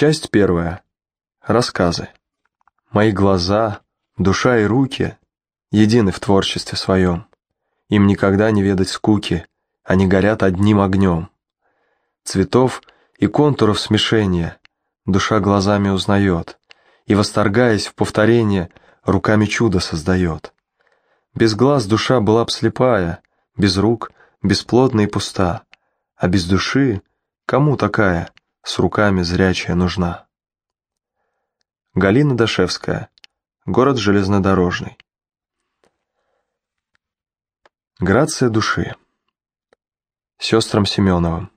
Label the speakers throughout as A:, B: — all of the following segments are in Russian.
A: Часть первая. Рассказы. Мои глаза, душа и руки едины в творчестве своем. Им никогда не ведать скуки, они горят одним огнем. Цветов и контуров смешения душа глазами узнает и, восторгаясь в повторение, руками чудо создает. Без глаз душа была б слепая, без рук, бесплодна и пуста, а без души кому такая с руками зрячая нужна? Галина Дашевская. Город железнодорожный. Грация души. Сестрам Семеновым.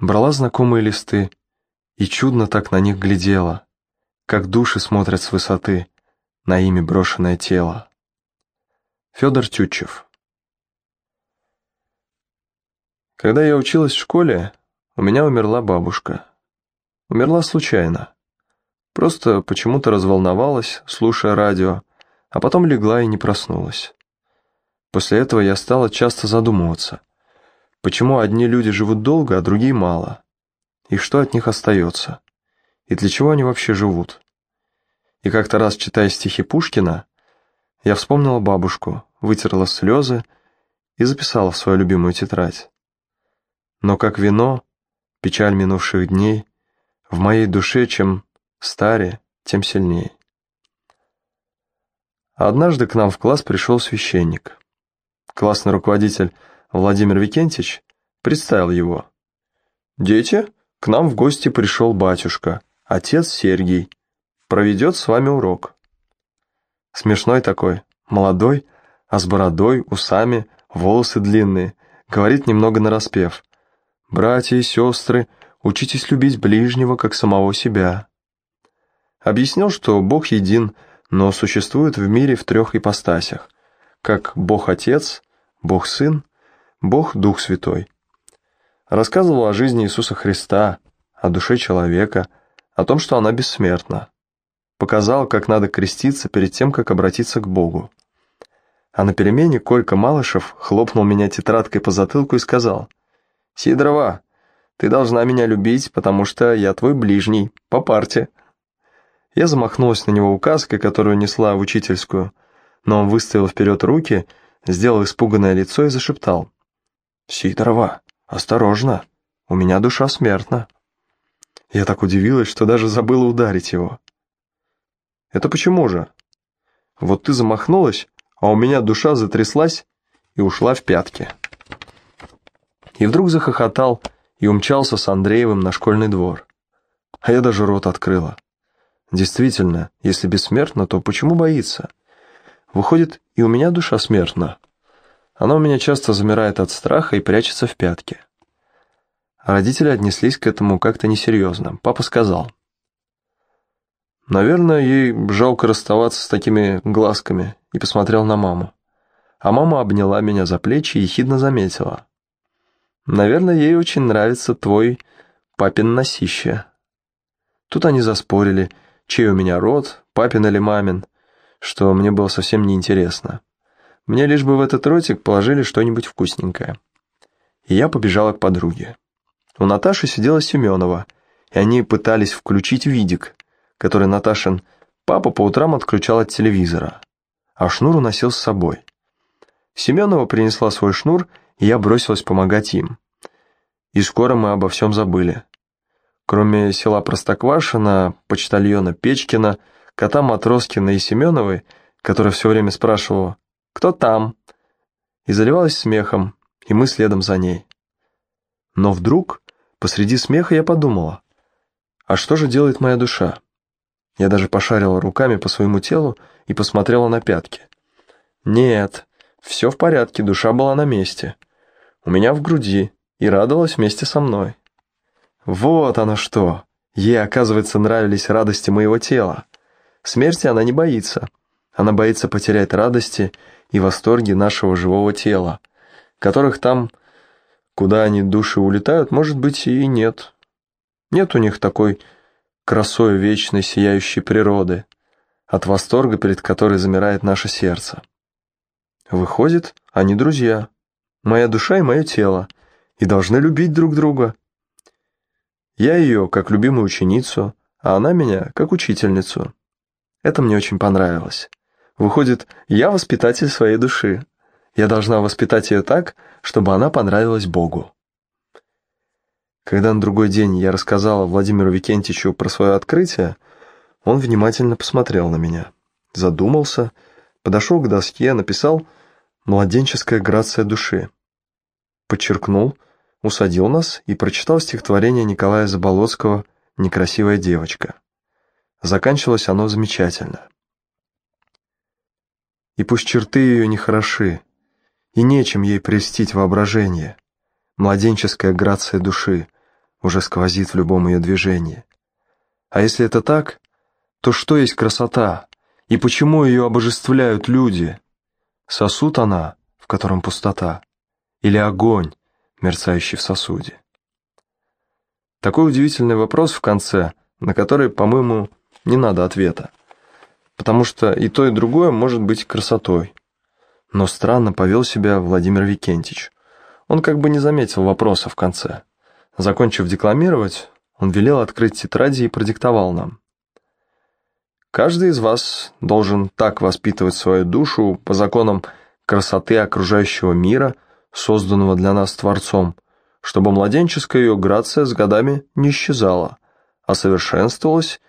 A: Брала знакомые листы и чудно так на них глядела, как души смотрят с высоты на ими брошенное тело. Федор Тютчев. Когда я училась в школе, у меня умерла бабушка. Умерла случайно. Просто почему-то разволновалась, слушая радио, а потом легла и не проснулась. После этого я стала часто задумываться, почему одни люди живут долго, а другие мало, и что от них остается, и для чего они вообще живут. И как-то раз, читая стихи Пушкина, я вспомнила бабушку, вытерла слезы и записала в свою любимую тетрадь. Но как вино, печаль минувших дней, в моей душе чем старее, тем сильнее. Однажды к нам в класс пришел священник. Классный руководитель Владимир Викентьевич представил его. «Дети, к нам в гости пришел батюшка, отец Сергий. Проведет с вами урок». Смешной такой, молодой, а с бородой, усами, волосы длинные, говорит немного нараспев. «Братья и сестры, учитесь любить ближнего, как самого себя». Объяснил, что Бог един – но существует в мире в трех ипостасях, как Бог-Отец, Бог-Сын, Бог-Дух Святой. Рассказывал о жизни Иисуса Христа, о душе человека, о том, что она бессмертна. Показал, как надо креститься перед тем, как обратиться к Богу. А на перемене Колька Малышев хлопнул меня тетрадкой по затылку и сказал, «Сидорова, ты должна меня любить, потому что я твой ближний, по парте». Я замахнулась на него указкой, которую несла в учительскую, но он выставил вперед руки, сделал испуганное лицо и зашептал. «Сидорова, осторожно, у меня душа смертна». Я так удивилась, что даже забыла ударить его. «Это почему же?» «Вот ты замахнулась, а у меня душа затряслась и ушла в пятки». И вдруг захохотал и умчался с Андреевым на школьный двор. А я даже рот открыла. Действительно, если бессмертна, то почему боится? Выходит, и у меня душа смертна. Она у меня часто замирает от страха и прячется в пятке. родители отнеслись к этому как-то несерьезно. Папа сказал. «Наверное, ей жалко расставаться с такими глазками», и посмотрел на маму. А мама обняла меня за плечи и ехидно заметила. «Наверное, ей очень нравится твой папин носище». Тут они заспорили, чей у меня род, папин или мамин, что мне было совсем неинтересно. Мне лишь бы в этот ротик положили что-нибудь вкусненькое. И я побежала к подруге. У Наташи сидела Семенова, и они пытались включить видик, который Наташин папа по утрам отключал от телевизора, а шнур уносил с собой. Семенова принесла свой шнур, и я бросилась помогать им. И скоро мы обо всем забыли. Кроме села Простоквашино, почтальона Печкина, кота Матроскина и Семеновой, которая все время спрашивала «Кто там?» и заливалась смехом, и мы следом за ней. Но вдруг, посреди смеха, я подумала, а что же делает моя душа? Я даже пошарила руками по своему телу и посмотрела на пятки. Нет, все в порядке, душа была на месте. У меня в груди и радовалась вместе со мной. Вот оно что! Ей, оказывается, нравились радости моего тела. Смерти она не боится. Она боится потерять радости и восторги нашего живого тела, которых там, куда они души улетают, может быть, и нет. Нет у них такой красой вечной сияющей природы, от восторга, перед которой замирает наше сердце. Выходит, они друзья, моя душа и мое тело, и должны любить друг друга. Я ее как любимую ученицу, а она меня как учительницу. Это мне очень понравилось. Выходит, я воспитатель своей души. Я должна воспитать ее так, чтобы она понравилась Богу. Когда на другой день я рассказала Владимиру Викентичу про свое открытие, он внимательно посмотрел на меня, задумался, подошел к доске, написал «Младенческая грация души». Подчеркнул, усадил нас и прочитал стихотворение Николая Заболоцкого «Некрасивая девочка». Заканчивалось оно замечательно. И пусть черты ее не хороши, и нечем ей прельстить воображение, младенческая грация души уже сквозит в любом ее движении. А если это так, то что есть красота, и почему ее обожествляют люди? Сосуд она, в котором пустота, или огонь, мерцающий в сосуде? Такой удивительный вопрос в конце, на который, по-моему, не надо ответа. Потому что и то, и другое может быть красотой. Но странно повел себя Владимир Викентич. Он как бы не заметил вопроса в конце. Закончив декламировать, он велел открыть тетради и продиктовал нам. Каждый из вас должен так воспитывать свою душу по законам красоты окружающего мира, созданного для нас Творцом, чтобы младенческая ее грация с годами не исчезала, а совершенствовалась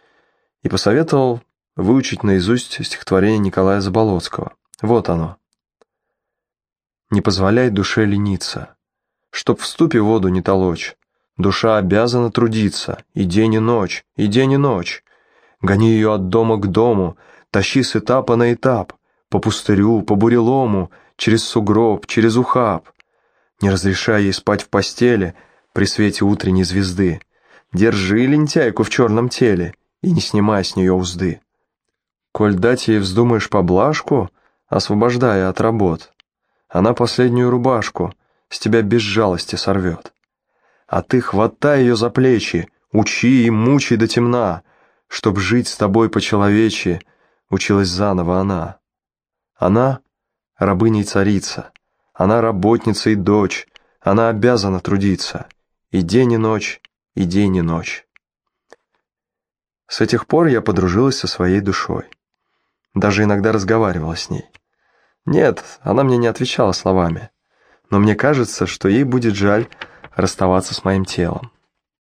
A: и посоветовал выучить наизусть стихотворение Николая Заболоцкого. Вот оно. «Не позволяй душе лениться, чтоб в ступе воду не толочь. Душа обязана трудиться и день и ночь, и день и ночь. Гони ее от дома к дому, тащи с этапа на этап, по пустырю, по бурелому, через сугроб, через ухаб. Не разрешай ей спать в постели при свете утренней звезды. Держи лентяйку в черном теле и не снимай с нее узды. Коль дать ей вздумаешь поблажку, освобождая от работ, она последнюю рубашку с тебя без жалости сорвет. А ты хватай ее за плечи, учи и мучай до темна, чтоб жить с тобой по-человечьи, училась заново она. Она — рабыня и царица, она работница и дочь, она обязана трудиться, и день и ночь, и день и ночь. С этих пор я подружилась со своей душой. Даже иногда разговаривала с ней. Нет, она мне не отвечала словами, но мне кажется, что ей будет жаль расставаться с моим телом.